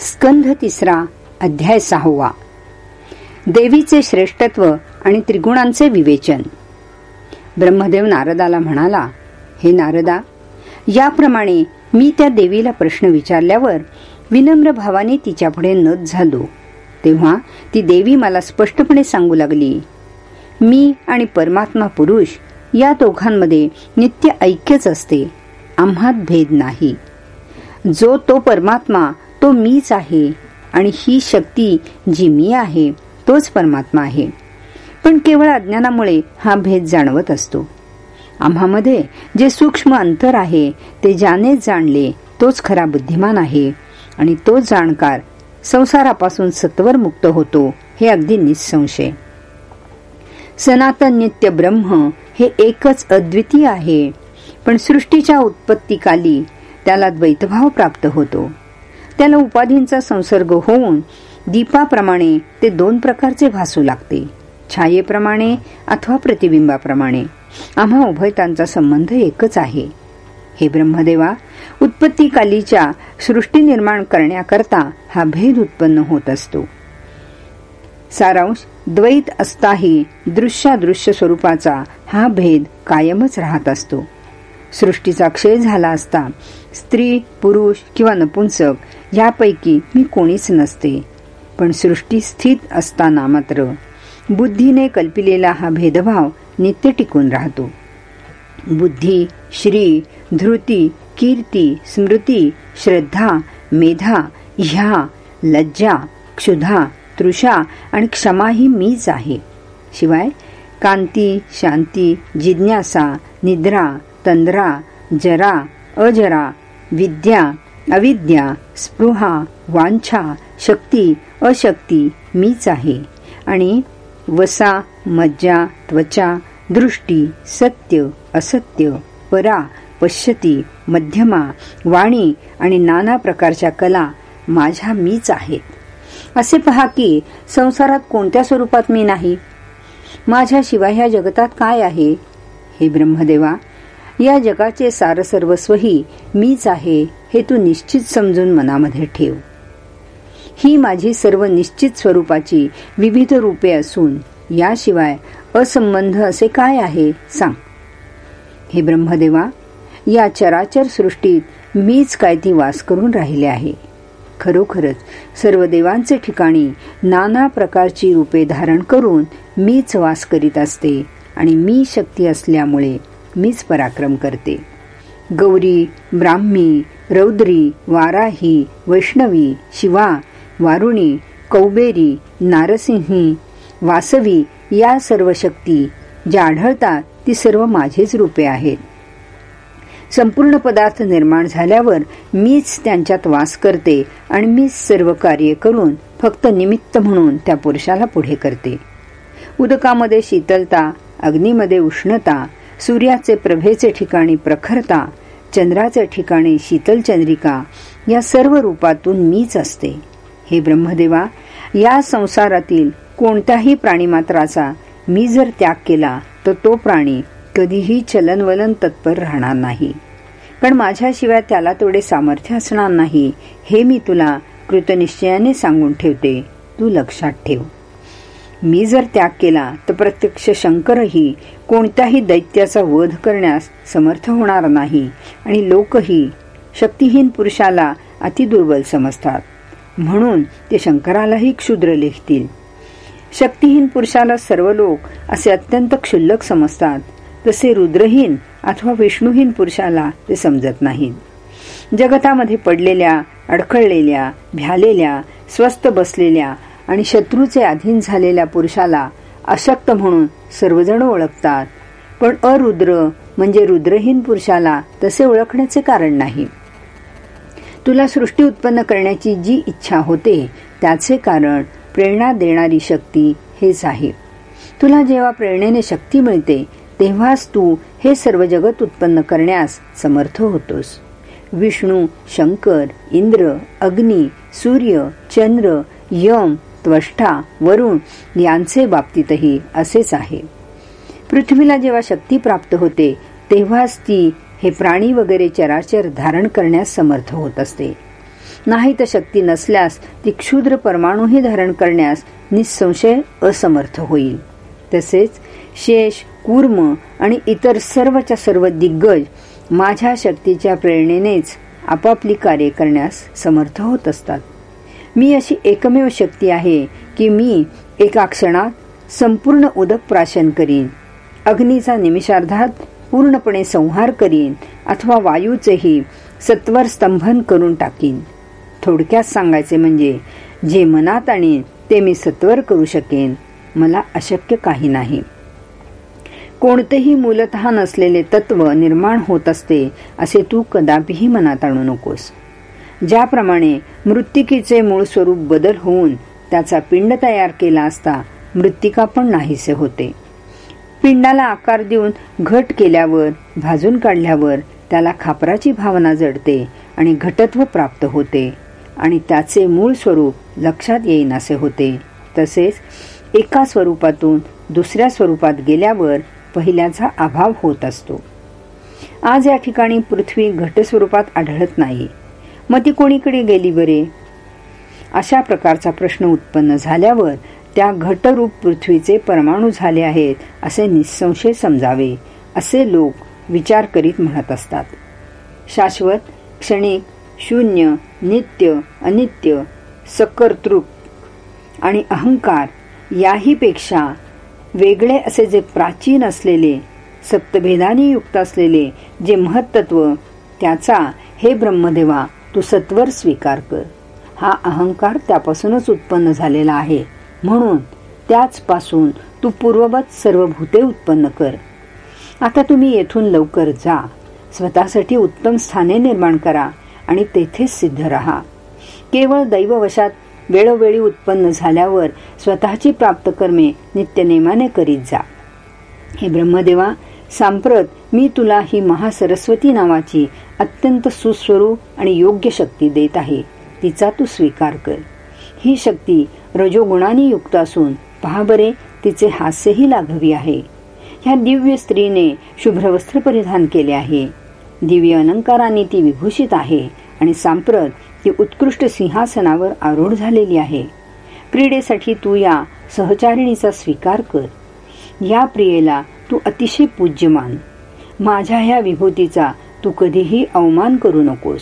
स्कंध तिसरा अध्याय सहावा. देवीचे श्रेष्ठत्व आणि त्रिगुणांचे विवेचन. ब्रह्मदेव नारदाला म्हणाला हे नारदा याप्रमाणे मी त्या देवीला प्रश्न विचारल्यावर विनम्र भावाने तिच्यापुढे नत झालो. तेव्हा ती देवी मला स्पष्टपणे सांगू लागली मी आणि परमात्मा पुरुष या दोघांमध्ये नित्य ऐक्यच असते. आम्हात भेद नाही. जो तो परमात्मा तो मीच आहे आणि ही शक्ती जी मी आहे तोच परमात्मा आहे. पण केवळ अज्ञानामुळे हा भेद जाणवत असतो. आम्हामध्ये जे सूक्ष्म अंतर आहे ते ज्याने जाणले तोच खरा बुद्धिमान आहे आणि तो जाणकार संसारापासून सत्वर मुक्त होतो हे अगदी निसंशय. सनातन नित्य ब्रह्म हे एकच अद्वितीय आहे पण सृष्टीच्या उत्पत्तीकाली त्याला द्वैतभाव प्राप्त होतो. त्याला उपाधींचा संसर्ग होऊन दीपाप्रमाणे ते दोन प्रकारचे भासू लागते. छायेप्रमाणे अथवा प्रतिबिंबाप्रमाणे. आम्हा उभयतांचा संबंध एकच आहे. हे ब्रह्मदेवा उत्पत्तीकालीच्या सृष्टी निर्माण करण्याकरता हा भेद उत्पन्न होत असतो. सारांश द्वैत असताही दृश्यादृश्य स्वरूपाचा हा भेद कायमच राहत असतो. सृष्टीचा क्षय झाला असता स्त्री पुरुष किंवा नपुंसक यापैकी मी कोणीच नसते. पण सृष्टी स्थित असताना मात्र बुद्धीने कल्पिलेला हा भेदभाव नित्य टिकून राहतो. बुद्धी श्री धृती कीर्ती स्मृती श्रद्धा मेधा ह्या लज्जा क्षुधा तृषा आणि क्षमा ही मीच आहे. शिवाय कांती शांती जिज्ञासा निद्रा तंद्रा जरा अजरा विद्या अविद्या स्पृहा वांछा शक्ती अशक्ती मीच आहे. आणि वसा मज्जा त्वचा दृष्टी सत्य असत्य परा पश्यती मध्यमा वाणी आणि नाना प्रकारच्या कला माझ्या मीच आहेत. असे पहा की संसारात कोणत्या स्वरूपात मी नाही? माझ्याशिवाय ह्या जगतात काय आहे? हे ब्रह्मदेवा या जगाचे सार सर्वस्वही मीच आहे हे तू निश्चित समजून मनामध्ये ठेव. ही माझी सर्व निश्चित स्वरूपाची विविध रूपे असून याशिवाय असंबंध असे काय आहे? सांग. हे ब्रह्मदेवा या चराचर सृष्टीत मीच काय ती वास करून राहिले आहे. खरोखरच सर्व देवांचे ठिकाणी नाना प्रकारची रूपे धारण करून मीच वास करीत असते आणि मी शक्ती असल्यामुळे मीच पराक्रम करते. गौरी ब्राह्मी रौद्री वाराही वैष्णवी शिवा वारुणी कौबेरी नारसिंही वासवी या सर्व शक्ती ज्या आढळतात ती सर्व माझेच रूपे आहेत. संपूर्ण पदार्थ निर्माण झाल्यावर मीच त्यांच्यात वास करते आणि मीच सर्व कार्य करून फक्त निमित्त म्हणून त्या पुरुषाला पुढे करते. उदकामध्ये शीतलता अग्नीमध्ये उष्णता सूर्याचे प्रभेचे ठिकाणी प्रखरता चंद्राचे ठिकाणी शीतल चंद्रिका या सर्व रूपातून मीच असते. हे ब्रह्मदेवा या संसारातील कोणत्याही प्राणीमात्राचा मी जर त्याग केला तर तो प्राणी कधीही चलनवलन तत्पर राहणार नाही. पण माझ्याशिवाय त्याला तेवढे सामर्थ्य असणार नाही हे मी तुला कृतनिश्चयाने सांगून ठेवते. तू लक्षात ठेव. मी जर त्याग केला तर प्रत्यक्ष शंकरही कोणत्याही दैत्याचा वध करण्यास समर्थ होणार नाही आणि लोकही शक्तिहीन पुरुषाला अतिदुर्बल समजतात. म्हणून ते शंकरालाही क्षुद्र लेखतील शक्तिहीन पुरुषाला सर्व लोक असे अत्यंत क्षुल्लक समजतात तसे रुद्रहीन अथवा विष्णुहीन पुरुषाला ते समजत नाहीत. जगतामध्ये पडलेल्या अडखळलेल्या भ्यालेल्या स्वस्त बसलेल्या आणि शत्रूचे अधीन झालेल्या पुरुषाला अशक्त म्हणून सर्वजण ओळखतात. पण अरुद्र म्हणजे रुद्रहीन पुरुषाला तसे ओळखण्याचे कारण नाही. तुला सृष्टी उत्पन्न करण्याची जी इच्छा होते त्याचे कारण प्रेरणा देणारी शक्ती हेच आहे. तुला जेव्हा प्रेरणेने शक्ती मिळते तेव्हाच तू हे सर्व जगत उत्पन्न करण्यास समर्थ होतोस. विष्णू शंकर इंद्र अग्नी सूर्य चंद्र यम त्वष्टा वरुण यांचे बाबतीतही असेच आहे. पृथ्वीला जेव्हा शक्ती प्राप्त होते तेव्हाच ती हे प्राणी वगैरे चराचर धारण करण्यास समर्थ होत असते. नाही तर शक्ती नसल्यास ती क्षुद्र परमाणूही धारण करण्यास निसंशय असमर्थ होईल. तसेच शेष कूर्म आणि इतर सर्वच्या सर्व दिग्गज माझ्या शक्तीच्या प्रेरणेनेच आपापली कार्य करण्यास समर्थ होत असतात. मी अशी एकमेव शक्ती आहे की मी एका क्षणात संपूर्ण उदक प्राशन करीन. अग्नीचा निमिषार्धात पूर्णपणे संहार करीन अथवा वायूचेही सत्वर स्तंभन करून टाकीन. थोडक्यात सांगायचे म्हणजे जे मनात आणीन ते मी सत्वर करू शकेन मला अशक्य काही नाही. कोणतेही मूलत नसलेले तत्व निर्माण होत असते असे तू कदापिही मनात आणू नकोस. ज्याप्रमाणे मृत्तिकेचे मूळ स्वरूप बदल होऊन त्याचा पिंड तयार केला असता मृत्तिका पण नाहीसे होते. पिंडाला आकार देऊन घट केल्यावर भाजून काढल्यावर त्याला खापराची भावना जडते आणि घटत्व प्राप्त होते आणि त्याचे मूळ स्वरूप लक्षात येईनासे होते. तसेच एका स्वरूपातून दुसऱ्या स्वरूपात गेल्यावर पहिल्याचा अभाव होत असतो. आज या ठिकाणी पृथ्वी घटस्वरूपात आढळत नाही. मग ती कोणीकडे गेली बरे? अशा प्रकारचा प्रश्न उत्पन्न झाल्यावर त्या घटरूप पृथ्वीचे परमाणू झाले आहेत असे निसंशय समजावे असे लोक विचार करीत म्हणत असतात. शाश्वत क्षणिक शून्य नित्य अनित्य सकर्तृक आणि अहंकार याहीपेक्षा वेगळे असे जे प्राचीन असलेले सप्तभेदानी युक्त असलेले जे महत्त्व त्याचा हे ब्रह्मदेवा तू सत्वर स्वीकार कर. हा अहंकार त्यापासूनच उत्पन्न झालेला आहे. म्हणून त्याचपासून तू पूर्ववत सर्व भूते उत्पन्न कर. आता तुम्ही येथून लवकर जा. स्वतःसाठी उत्तम स्थाने निर्माण करा आणि तेथेच सिद्ध राहा. केवळ दैववशात वेळोवेळी उत्पन्न झाल्यावर स्वतःची प्राप्त कर्मे नित्यनेमाने करीत जा. हे ब्रह्मदेवा सांप्रत मी तुला ही महासरस्वती नावाची अत्यंत सुस्वरूप आणि योग्य शक्ती देत आहे. तिचा तू स्वीकार कर. ही शक्ती रजोगुणाने युक्त असून पहाबरे तिचे हास्यही लाघवी आहे. ह्या दिव्य स्त्रीने शुभ्र वस्त्र परिधान केले आहे. दिव्य अलंकाराने ती विभूषित आहे आणि सांप्रत ती उत्कृष्ट सिंहासनावर आरूढ झालेली आहे. क्रीडेसाठी तू या सहचारिणीचा स्वीकार कर. या प्रियेला तू अतिशय पूज्यमान. माझ्या ह्या विभूतीचा तू कधीही अवमान करू नकोस.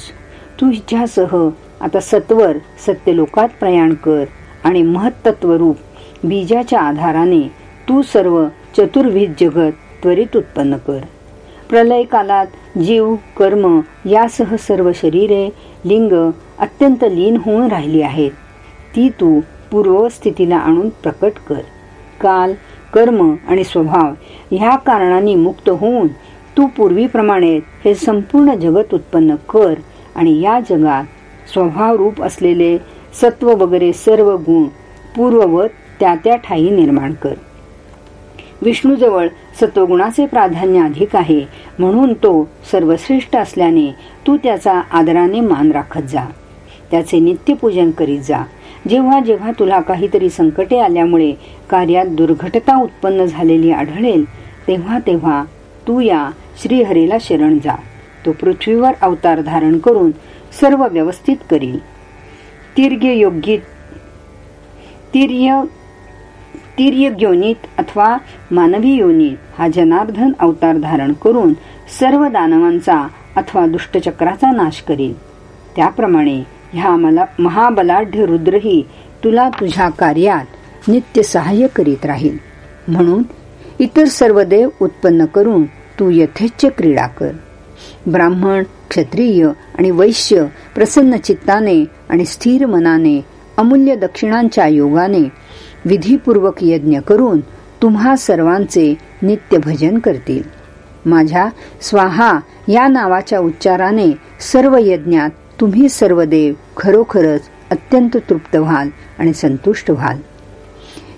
तू आता सत्वर सत्यलोकात प्रयाण कर आणि महत्त्वरूप बीजाच्या आधाराने तू सर्व चतुर्विध जगत त्वरित उत्पन्न कर. प्रलय कालात जीव कर्म यासह सर्व शरीरे लिंग अत्यंत लीन होऊन राहिली आहेत. ती तू पूर्वस्थितीला आणून प्रकट कर. काल कर्म आणि स्वभाव ह्या कारणांनी मुक्त होऊन तू पूर्वीप्रमाणे हे संपूर्ण जगत उत्पन्न कर आणि या जगात स्वभाव रूप असलेले सत्व वगैरे सर्व गुण पूर्ववत त्या त्या ठाई निर्माण कर. विष्णूजवळ सत्वगुणाचे प्राधान्य अधिक आहे म्हणून तो सर्वश्रेष्ठ असल्याने तू त्याचा आदराने मान राखत जा. त्याचे नित्यपूजन करीत जा. जेव्हा जेव्हा तुला काहीतरी संकटे आल्यामुळे कार्यात दुर्घटता उत्पन्न झालेली आढळेल तेव्हा तेव्हा तू या श्रीहरीला शरण जा. तो पृथ्वीवर अवतार धारण करून सर्व व्यवस्थित करील. तीर्घ्य योग्य तीर्य तीर्य योनीत अथवा मानवी योनीत हा जनार्दन अवतार धारण करून सर्व दानवांचा अथवा दुष्टचक्राचा नाश करील. त्याप्रमाणे ह्या मला महाबलाढ्य रुद्रही तुला तुझ्या कार्यात नित्य सहाय्य करीत राहील. म्हणून इतर सर्व देव उत्पन्न करून तू यथेच्छ क्रीडा कर. ब्राह्मण क्षत्रिय आणि वैश्य प्रसन्न चित्ताने आणि स्थिर मनाने अमूल्य दक्षिणांच्या योगाने विधीपूर्वक यज्ञ करून तुम्हा सर्वांचे नित्य भजन करतील. माझ्या स्वाहा या नावाच्या उच्चाराने सर्व यज्ञात तुम्ही सर्व देव खरोखरच अत्यंत तृप्त व्हाल आणि संतुष्ट व्हाल.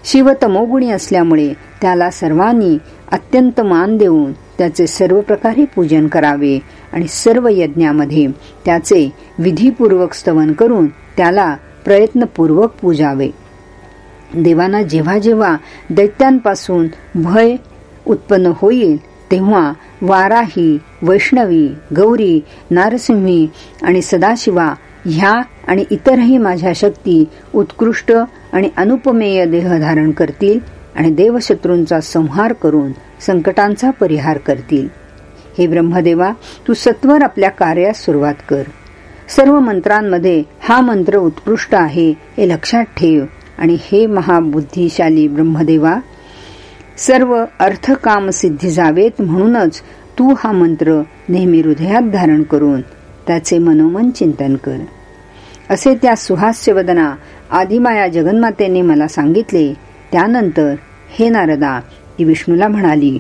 शिव तमोगुणी असल्यामुळे त्याला सर्वांनी अत्यंत मान देऊन त्याचे सर्व प्रकारे पूजन करावे आणि सर्व यज्ञामध्ये त्याचे विधीपूर्वक स्तवन करून त्याला प्रयत्नपूर्वक पूजावे. देवांना जेव्हा जेव्हा दैत्यांपासून भय उत्पन्न होईल तेव्हा वाराही वैष्णवी गौरी नारसिंही आणि सदाशिवा ह्या आणि इतरही माझ्या शक्ती उत्कृष्ट आणि अनुपमेय देह धारण करतील आणि देवशत्रूंचा संहार करून संकटांचा परिहार करतील. हे ब्रह्मदेवा तू सत्वर आपल्या कार्यास सुरुवात कर. सर्व मंत्रांमध्ये हा मंत्र उत्कृष्ट आहे हे लक्षात ठेव आणि हे महाबुद्धिशाली ब्रह्मदेवा सर्व अर्थकाम सिद्धी जावेत म्हणूनच तू हा मंत्र नेहमी हृदयात धारण करून त्याचे मनोमन चिंतन कर. असे त्या सुहास्यवदना आदिमाया जगन्मातेने मला सांगितले. त्यानंतर हे नारदा ती विष्णूला म्हणाली.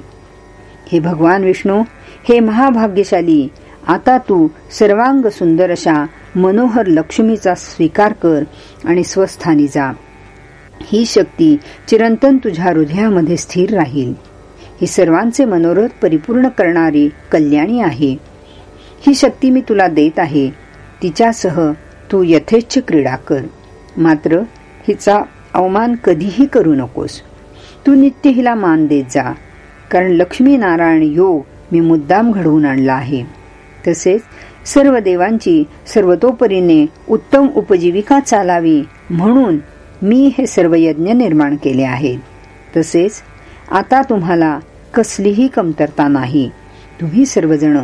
हे भगवान विष्णू हे महाभाग्यशाली आता तू सर्वांग सुंदर अशा मनोहर लक्ष्मीचा स्वीकार कर आणि स्वस्थानी जा. ही शक्ती चिरंतन तुझ्या हृदयामध्ये स्थिर राहील. ही सर्वांचे मनोरथ परिपूर्ण करणारी कल्याणी आहे. ही शक्ती मी तुला देत आहे. तिच्यासह तू यथेच्छ क्रीडा कर. मात्र हिचा अवमान कधीही करू नकोस. तू नित्य हिला मान देत जा. कारण लक्ष्मी नारायण योग मी मुद्दाम घडवून आणला आहे. तसेच सर्व देवांची सर्वतोपरीने उत्तम उपजीविका चालावी म्हणून मी हे सर्व यज्ञ निर्माण केले आहेत. तसेच आता तुम्हाला कसलीही कमतरता नाही. तुम्ही सर्वजण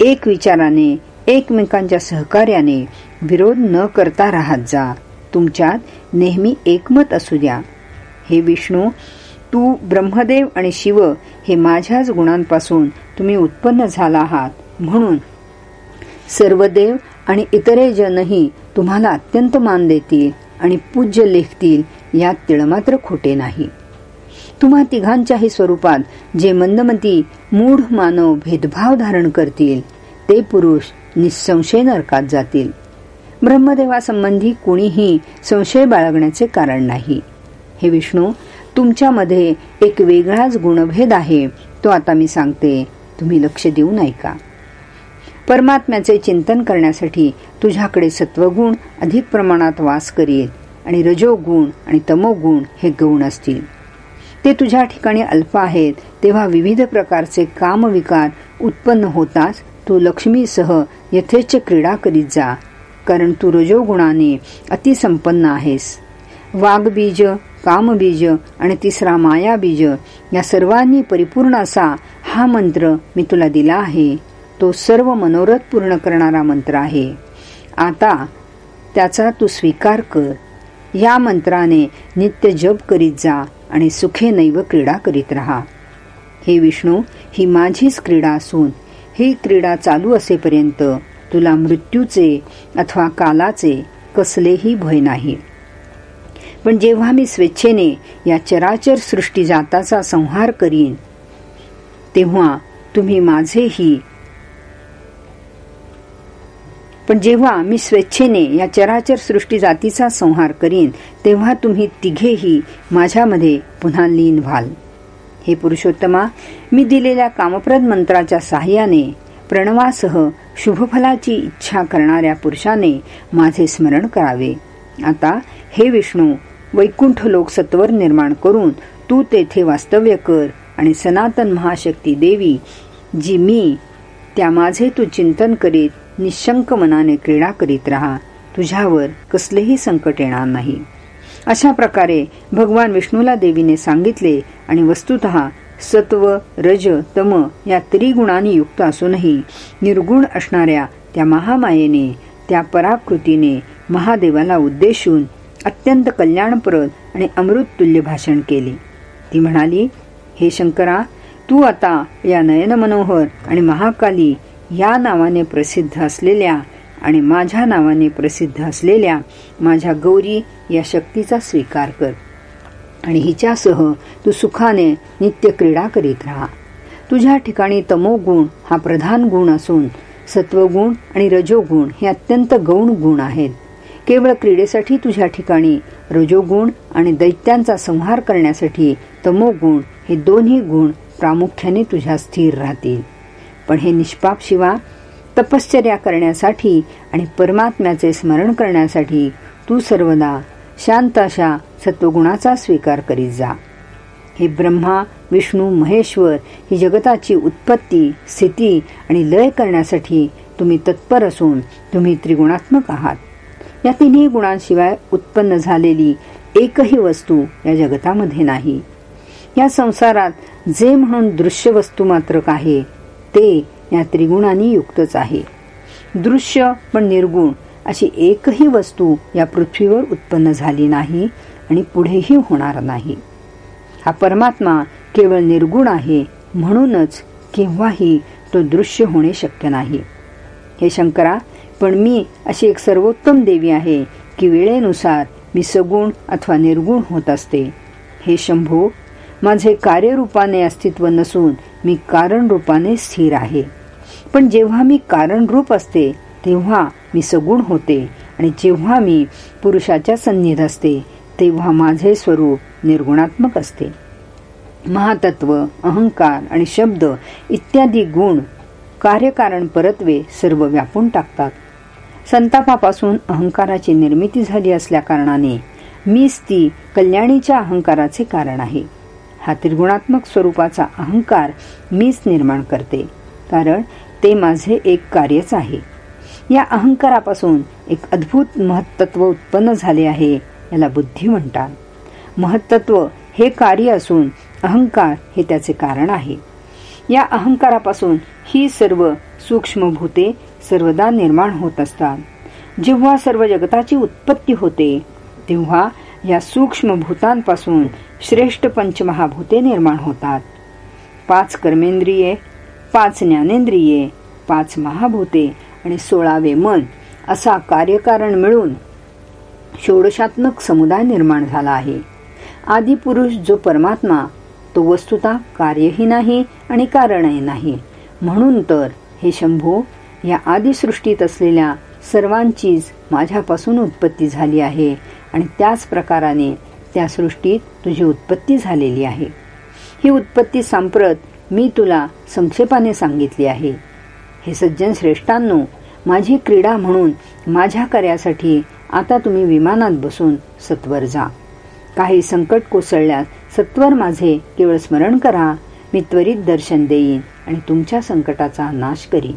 एक विचाराने एकमेकांच्या सहकार्याने विरोध न करता राहत जा. तुमच्यात नेहमी एकमत असू द्या. हे विष्णू तू ब्रह्मदेव आणि शिव हे माझ्याच गुणांपासून तुम्ही उत्पन्न झाला आहात. म्हणून सर्व देव आणि इतरे जनही तुम्हाला अत्यंत मान देतील. आणि पूज्य लेखतील यात तिळमात्र खोटे नाही. तुम्हा तिघांच्याही स्वरूपात जे मंदमती मूढ मानव भेदभाव धारण करतील ते पुरुष निसंशय नरकात जातील. ब्रह्मदेवासंबंधी कुणीही संशय बाळगण्याचे कारण नाही. हे विष्णू तुमच्यामध्ये एक वेगळाच गुणभेद आहे तो आता मी सांगते तुम्ही लक्ष देऊन ऐका परमात्म्याचे चिंतन करण्यासाठी तुझ्याकडे सत्वगुण अधिक प्रमाणात वास करील आणि रजोगुण आणि तमोगुण हे गौण असतील. ते तुझ्या ठिकाणी अल्प आहेत तेव्हा विविध प्रकारचे कामविकार उत्पन्न होताच तू लक्ष्मीसह यथेच्छ क्रीडा करीत जा कारण तू रजोगुणाने अतिसंपन्न आहेस. वाघबीज कामबीज आणि तिसरा मायाबीज या सर्वांनी परिपूर्ण असा हा मंत्र मी तुला दिला आहे. तो सर्व मनोरथ पूर्ण करणारा मंत्र आहे. आता त्याचा तू स्वीकार कर. या मंत्राने नित्य जप करीत जा आणि सुखे नैव क्रीडा करीत राहा. हे विष्णू ही माझीच क्रीडा असून ही क्रीडा चालू असेपर्यंत तुला मृत्यूचे अथवा कालाचे कसलेही भय नाही. पण जेव्हा मी स्वेच्छेने या चराचर सृष्टी जाताचा संहार करीन तेव्हा तुम्ही माझेही पण जेव्हा मी स्वेच्छेने या चराचर सृष्टी जातीचा संहार करीन तेव्हा तुम्ही तिघेही माझ्यामध्ये पुन्हा लीन व्हाल. हे पुरुषोत्तमा मी दिलेल्या कामप्रद मंत्राच्या सहाय्याने प्रणवासह शुभफलाची इच्छा करणाऱ्या पुरुषाने माझे स्मरण करावे. आता हे विष्णू वैकुंठ लोकसत्वर निर्माण करून तू तेथे वास्तव्य कर आणि सनातन महाशक्ती देवी जी मी त्या माझे तू चिंतन करीत निशंक मनाने क्रीडा करीत राहा. तुझ्यावर कसलेही संकट येणार नाही. अशा प्रकारे भगवान विष्णूला देवीने सांगितले आणि वस्तुत सत्व रज तम या त्रिगुणांनी युक्त असूनही निर्गुण असणाऱ्या त्या महामायेने त्या पराकृतीने महादेवाला उद्देशून अत्यंत कल्याणप्रद आणि अमृततुल्य भाषण केले. ती म्हणाली हे शंकरा तू आता या नयन मनोहर आणि महाकाली या नावाने प्रसिद्ध असलेल्या आणि माझ्या नावाने प्रसिद्ध असलेल्या माझ्या गौरी या शक्तीचा स्वीकार कर. आणि हिच्यासह तू सुखाने नित्य क्रीडा करीत राहा. तुझ्या ठिकाणी तमोगुण हा प्रधान गुण असून सत्वगुण आणि रजोगुण हे अत्यंत गौण गुण आहेत. केवळ क्रीडेसाठी तुझ्या ठिकाणी रजोगुण आणि दैत्यांचा संहार करण्यासाठी तमोगुण हे दोन्ही गुण प्रामुख्याने तुझ्या स्थिर राहतील. पण हे निष्पाप शिवा तपश्चर्या करण्यासाठी आणि परमात्म्याचे स्मरण करण्यासाठी तू सर्वदा शांत अशा सत्वगुणाचा स्वीकार करीत जा. हे ब्रह्मा विष्णू महेश्वर ही जगताची उत्पत्ती स्थिती आणि लय करण्यासाठी तुम्ही तत्पर असून तुम्ही त्रिगुणात्मक आहात. या तिन्ही गुणांशिवाय उत्पन्न झालेली एकही वस्तू या जगतामध्ये नाही. या संसारात जे म्हणून दृश्य वस्तू मात्र आहे ते या त्रिगुणांनी युक्तच आहे. दृश्य पण निर्गुण अशी एकही वस्तू या पृथ्वीवर उत्पन्न झाली नाही आणि पुढेही होणार नाही. हा परमात्मा केवळ निर्गुण आहे म्हणूनच केव्हाही तो दृश्य होणे शक्य नाही. हे शंकरा पण मी अशी एक सर्वोत्तम देवी आहे की वेळेनुसार मी सगुण अथवा निर्गुण होत असते. हे शंभू माझे कार्यरूपाने अस्तित्व नसून मी कारण रूपाने स्थिर आहे. पण जेव्हा मी कारण रूप असते तेव्हा मी सगुण होते आणि जेव्हा मी पुरुषाच्या सन्निध असते तेव्हा माझे स्वरूप निर्गुणात्मक असते. महातत्व अहंकार आणि शब्द इत्यादी गुण कार्यकारण परत्वे सर्व व्यापून टाकतात. संतापापासून अहंकाराची निर्मिती झाली असल्या कारणाने मीच ती कल्याणीच्या अहंकाराचे कारण आहे. हा त्रिगुणात्मक स्वरूपाचा अहंकार मीच निर्माण करते. कारण ते माझे एक कार्यच आहे. या अहंकारापासून एक अद्भुत महत्त्व उत्पन्न झाले आहे याला बुद्धी म्हणतात. महत्त्व हे कार्य असून अहंकार हे त्याचे कारण आहे. या अहंकारापासून ही सर्व सूक्ष्मभूते सर्वदा निर्माण होत असतात. जेव्हा सर्व जगताची उत्पत्ती होते तेव्हा या सूक्ष्म भूतांपासून श्रेष्ठ पंचमहाभूते निर्माण होतात. पाच कर्मेंद्रिये पाच ज्ञानेंद्रिये पाच महाभूते आणि सोळावे मन असा कार्यकारण मिळून षोडशात्मक समुदाय निर्माण झाला आहे. आदी पुरुष जो परमात्मा तो वस्तुता कार्यही नाही आणि कारणही नाही. म्हणून तर हे शंभू या आदिसृष्टीत असलेल्या सर्वांचीच माझ्यापासून उत्पत्ती झाली आहे आणि त्याच प्रकाराने त्या सृष्टीत तुझी उत्पत्ती झालेली आहे. ही उत्पत्ती सांप्रत मी तुला संक्षेपाने सांगितली आहे. हे सज्जन श्रेष्ठांनो माझी क्रीडा म्हणून माझ्या कार्यासाठी आता तुम्ही विमानात बसून सत्वर जा. काही संकट कोसळल्यास सत्वर माझे केवळ स्मरण करा मी त्वरित दर्शन देईन आणि तुमच्या संकटाचा नाश करीन.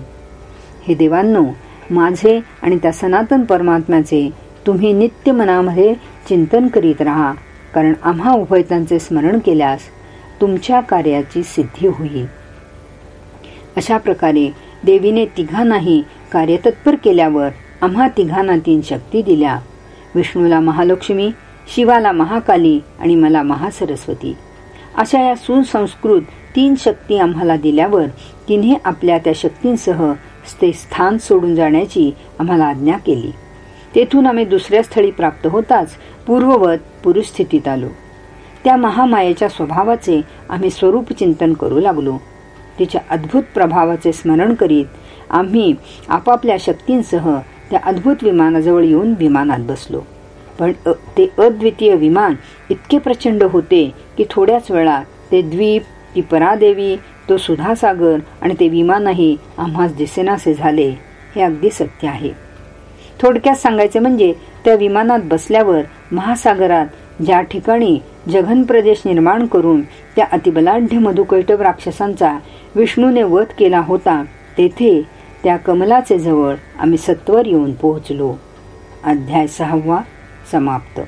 हे देवांनो माझे आणि त्या सनातन परमात्म्याचे तुम्ही नित्य मनामध्ये चिंतन करीत राहा कारण आम्हा उभयतांचे स्मरण केल्यास तुमच्या कार्याची सिद्धी होईल. अशा प्रकारे देवीने तिघांनाही कार्यतत्पर केल्यावर आम्हा तिघांना तीन शक्ती दिल्या. विष्णूला महालक्ष्मी शिवाला महाकाली आणि मला महासरस्वती. अशा या सुसंस्कृत तीन शक्ती आम्हाला दिल्यावर तिने आपल्या त्या शक्तींसह ते स्थान सोडून जाण्याची आम्हाला आज्ञा केली. तेथून आम्ही दुसऱ्या स्थळी प्राप्त होताच पूर्ववत पुरुष स्थितीत आलो. त्या महामायेच्या स्वभावाचे आम्ही स्वरूप चिंतन करू लागलो. तिच्या अद्भुत प्रभावाचे स्मरण करीत आम्ही आपापल्या शक्तींसह त्या अद्भुत विमानाजवळ येऊन विमानात बसलो. पण ते अद्वितीय विमान इतके प्रचंड होते की थोड्याच वेळात ते द्वीप ती परादेवी तो सुधासागर आणि ते विमानही आम्हास दिसेनासे झाले हे अगदी सत्य आहे. थोडक्यात सांगायचे म्हणजे त्या विमानात बसल्यावर महासागरात ज्या ठिकाणी जघन प्रदेश निर्माण करून त्या अतिबलाढ्य मधुकैटव राक्षसांचा विष्णूने वध केला होता तेथे त्या कमलाचे जवळ आम्ही सत्वर येऊन पोहोचलो. अध्याय सहावा समाप्त.